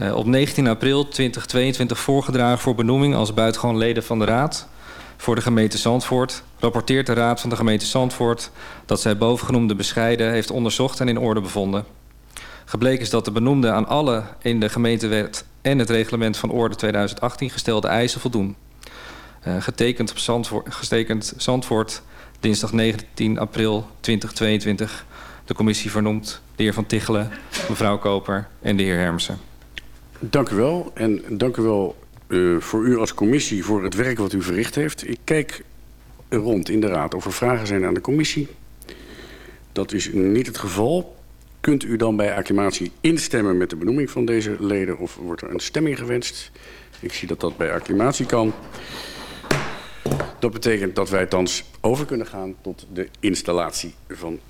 Uh, op 19 april 2022 voorgedragen voor benoeming als buitengewoon leden van de Raad voor de gemeente Zandvoort... rapporteert de Raad van de gemeente Zandvoort dat zij bovengenoemde bescheiden heeft onderzocht en in orde bevonden. Gebleken is dat de benoemde aan alle in de gemeentewet en het reglement van orde 2018 gestelde eisen voldoen. Uh, getekend op Zandvoort, gestekend Zandvoort, dinsdag 19 april 2022. De commissie vernoemd de heer Van Tichelen, mevrouw Koper en de heer Hermsen. Dank u wel en dank u wel uh, voor u als commissie voor het werk wat u verricht heeft. Ik kijk rond in de raad of er vragen zijn aan de commissie. Dat is niet het geval. Kunt u dan bij acclimatie instemmen met de benoeming van deze leden of wordt er een stemming gewenst? Ik zie dat dat bij acclimatie kan. Dat betekent dat wij thans over kunnen gaan tot de installatie van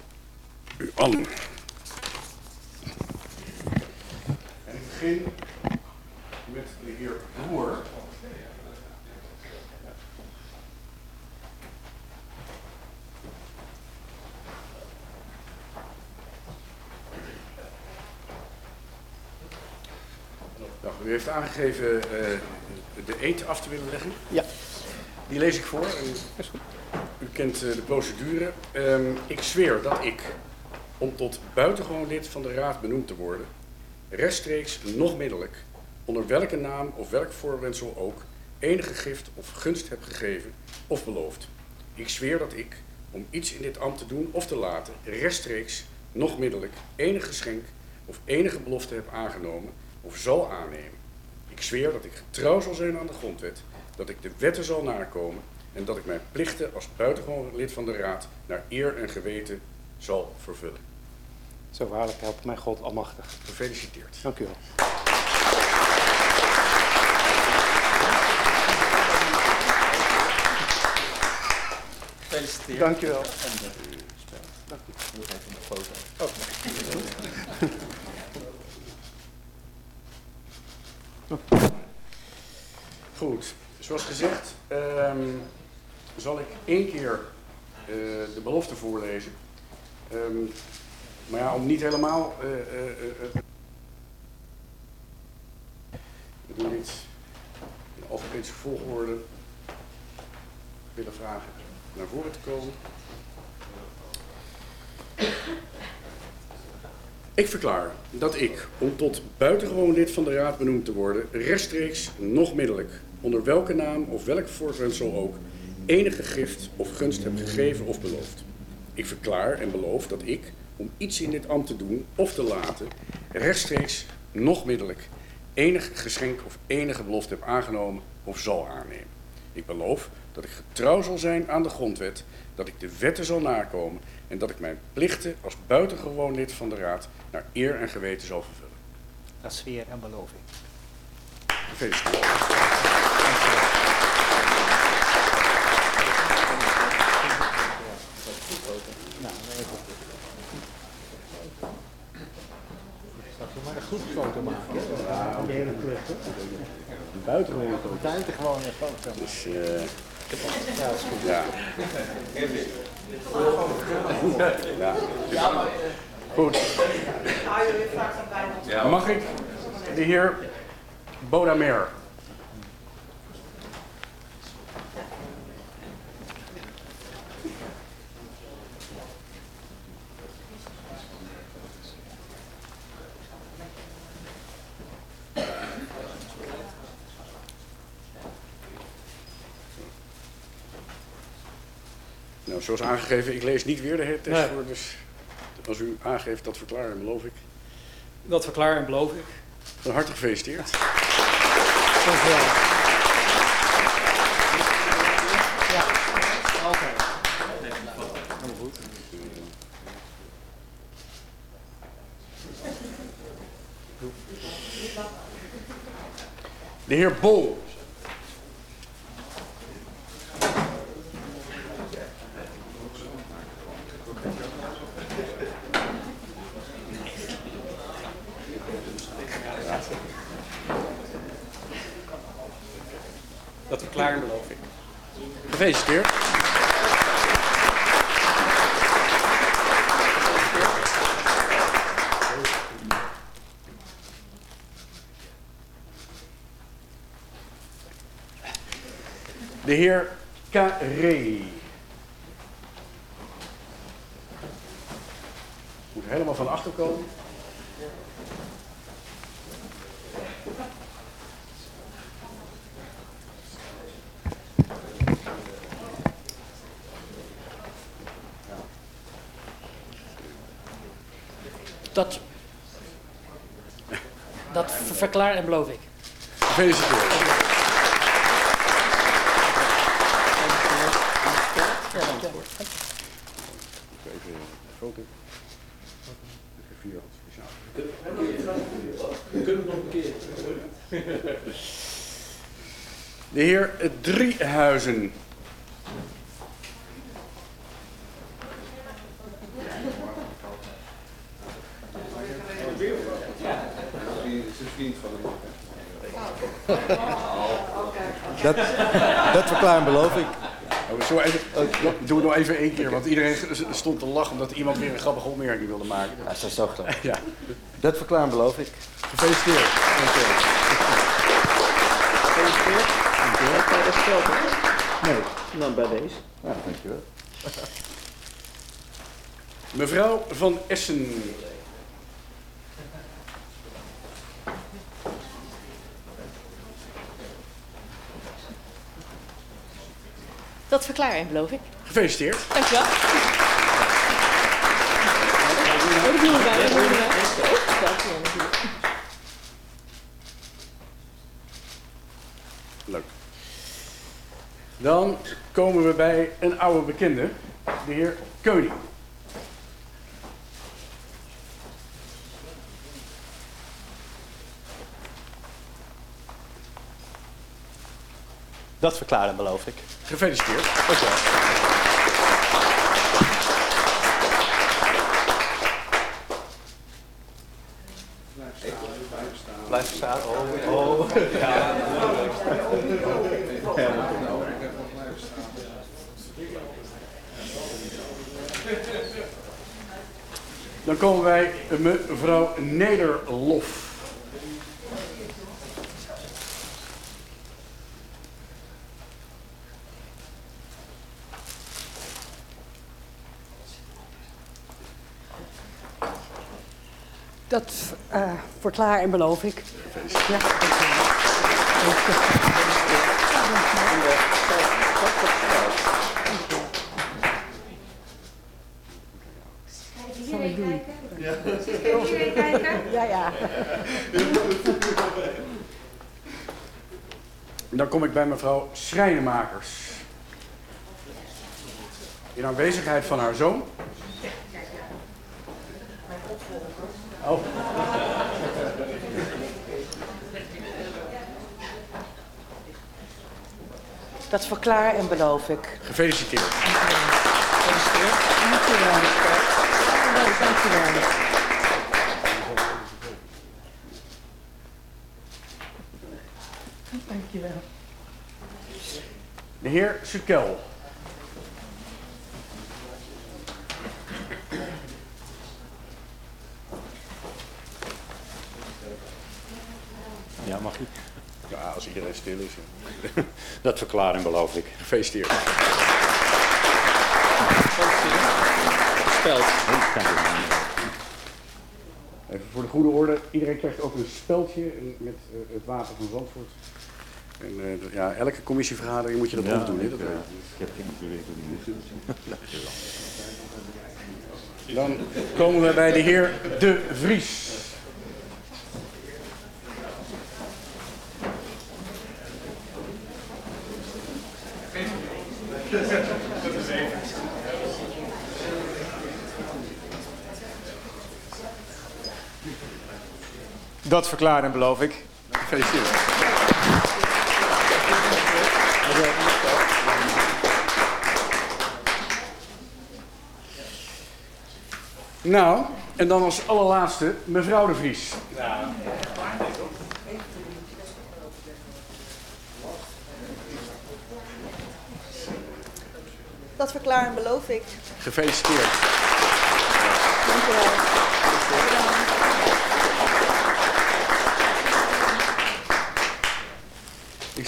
u allen. En begin u heeft aangegeven eh, de eet af te willen leggen. Ja. Die lees ik voor. U, u kent eh, de procedure. Ehm, ik zweer dat ik, om tot buitengewoon lid van de raad benoemd te worden, rechtstreeks nog middelijk onder welke naam of welk voorwendsel ook, enige gift of gunst heb gegeven of beloofd. Ik zweer dat ik, om iets in dit ambt te doen of te laten, rechtstreeks, nog middelijk, enig geschenk of enige belofte heb aangenomen of zal aannemen. Ik zweer dat ik getrouw zal zijn aan de grondwet, dat ik de wetten zal nakomen en dat ik mijn plichten als buitengewoon lid van de Raad naar eer en geweten zal vervullen. Zo waarlijk helpt mijn God almachtig. Gefeliciteerd. Dank u wel. Gefeliciteerd. Dank je wel. En dat u speelt. Dank u. Nog even een foto. Goed, zoals gezegd ehm, zal ik één keer eh, de belofte voorlezen. Ehm, maar ja, om niet helemaal. we doen dit in alfabetische volgorde. willen vragen naar voren te komen. Ik verklaar dat ik, om tot buitengewoon lid van de Raad benoemd te worden, rechtstreeks, nog middelijk, onder welke naam of welk voorwendsel ook, enige gift of gunst heb gegeven of beloofd. Ik verklaar en beloof dat ik, om iets in dit ambt te doen of te laten, rechtstreeks, nog middelijk, enig geschenk of enige belofte heb aangenomen of zal aannemen. Ik beloof dat ik getrouw zal zijn aan de grondwet, dat ik de wetten zal nakomen en dat ik mijn plichten als buitengewoon lid van de Raad naar eer en geweten zal vervullen. Dat zweer en beloof ik. Gefeliciteerd. Nou, maar een goed foto maken? hè? Van de hele club. Buitengewoon foto. Buitengewoon een foto. Dus, eh, Ja. Goed. Mag ik de heer Bodamer? Zoals aangegeven, ik lees niet weer de hele tekst Nee. voor, dus als u aangeeft dat verklaar en beloof ik. Dat verklaar en beloof ik. Van harte gefeliciteerd. Dank u wel. Ja, altijd. Helemaal goed. De heer Bol. Dat verklaar en beloof ik. Gefeliciteerd. De heer Carré. Moet helemaal van achter komen. Dat, dat ver- verklaar en beloof ik. Gefeliciteerd. We kunnen nog een keer. De heer Driehuizen. is een vriend van hem. Dat, dat verklaar en beloof ik. Oh, zo even, doe het nog even één keer, want iedereen stond te lachen omdat iemand weer een grappige opmerking wilde maken. Ja, zo zag dat. Ja. Dat verklaar beloof ik. Gefeliciteerd. Dank je wel. Nee, dan bij deze. Ja, dankjewel. Mevrouw van Essen. Dat verklaar ik, beloof ik. Gefeliciteerd. Dankjewel. Oh, dat doen we bij, dat doen we bij. Dankjewel, natuurlijk. Leuk. Dan komen we bij een oude bekende, de heer Keuning. Dat verklaar en beloof ik. Gefeliciteerd. Dankjewel. Blijf staan. Oh, oh. Ja. Dan komen wij mevrouw Nederlof. Dat uh, verklaar en beloof ik. Ja. Dan kom ik bij mevrouw Schrijnemakers. In aanwezigheid van haar zoon. Dat verklaar en beloof ik. Gefeliciteerd. Gefeliciteerd. Dank u wel. Dank u wel. Dank je wel. De heer Sukel. Ja, mag ik? Ja, als iedereen stil is. Dat verklaar en beloof ik. Gefeliciteerd. Speld. Even voor de goede orde, iedereen krijgt ook een speldje met uh, het water van Zandvoort. En uh, ja, elke commissievergadering moet je dat Ja, ook doen. hè, ik, dat uh, weet ik heb geen beweging. Dan komen we bij de heer De Vries. Dat verklaar en beloof ik. Gefeliciteerd. Nou, en dan als allerlaatste mevrouw De Vries. Dat verklaar en beloof ik. Gefeliciteerd. Dank u wel.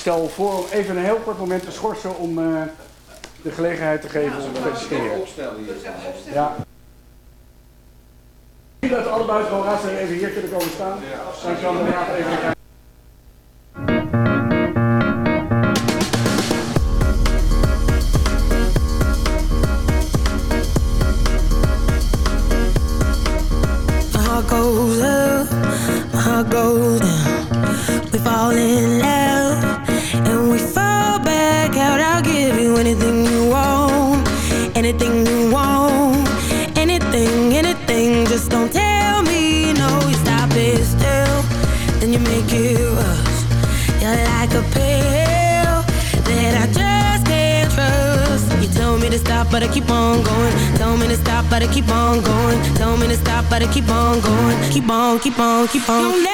Stel voor om even een heel kort moment te schorsen om eh, de gelegenheid te geven om te feliciteren. Ja. Dat alle raadsleden even hier kunnen komen staan. Even. To stop, but I keep on going. Tell me to stop, but I keep on going. Tell me to stop, but I keep on going. Keep on, keep on, keep on.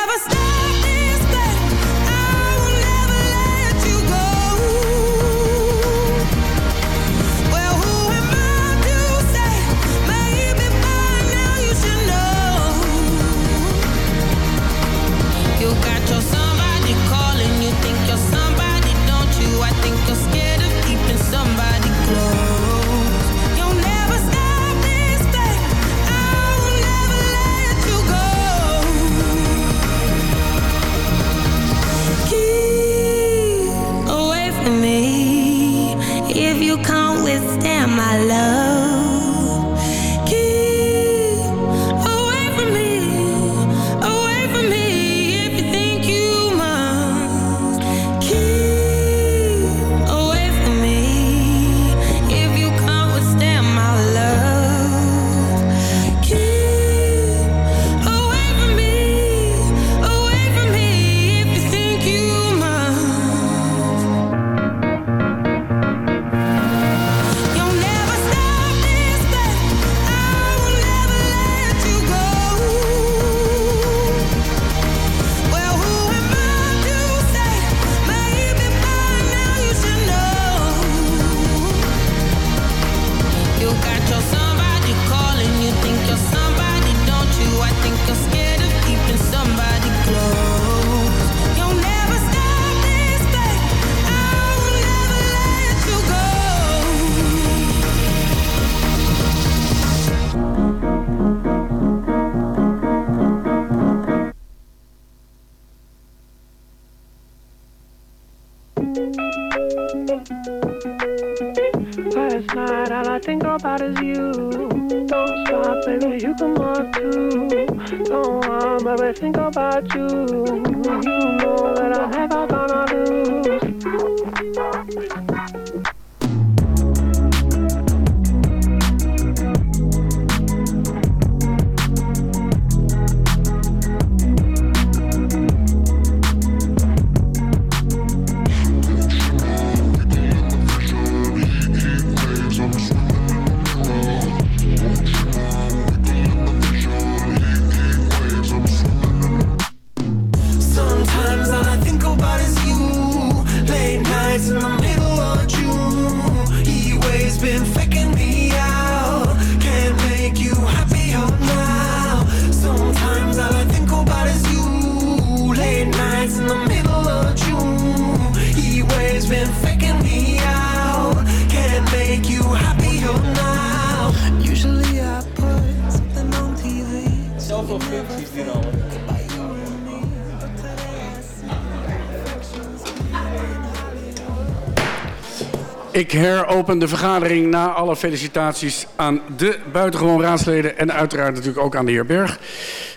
Ik heropen de vergadering na alle felicitaties aan de buitengewoon raadsleden en uiteraard natuurlijk ook aan de heer Berg.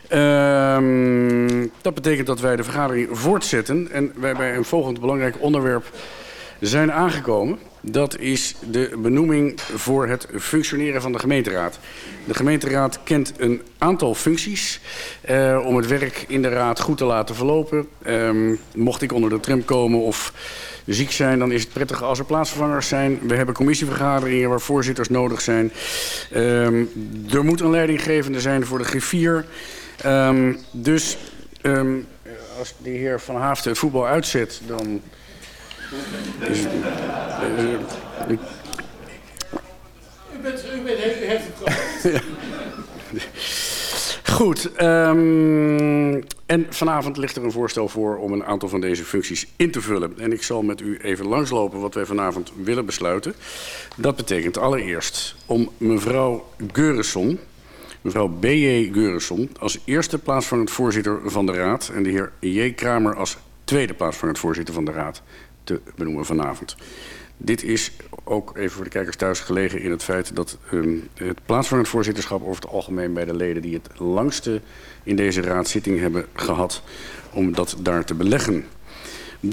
Ehm, dat betekent dat wij de vergadering voortzetten en wij bij een volgend belangrijk onderwerp zijn aangekomen. Dat is de benoeming voor het functioneren van de gemeenteraad. De gemeenteraad kent een aantal functies eh, om het werk in de raad goed te laten verlopen. Ehm, mocht ik onder de tram komen of ziek zijn, dan is het prettig als er plaatsvervangers zijn. We hebben commissievergaderingen waar voorzitters nodig zijn. Ehm, er moet een leidinggevende zijn voor de griffier. Ehm, dus als de heer Van Haafden het voetbal uitzet, dan... Het, eh, eh, U bent, u bent heel heftig. Goed. ehm, en vanavond ligt er een voorstel voor om een aantal van deze functies in te vullen. En ik zal met u even langslopen wat wij vanavond willen besluiten. Dat betekent allereerst om mevrouw Geurisson, mevrouw B.J. Geurisson, als eerste plaatsvangend voorzitter van de Raad... en de heer J. Kramer als tweede plaatsvangend voorzitter van de Raad te benoemen vanavond. Dit is ook even voor de kijkers thuis gelegen in het feit dat um, het plaatsvangend voorzitterschap over het algemeen bij de leden die het langste in deze raadzitting hebben gehad om dat daar te beleggen.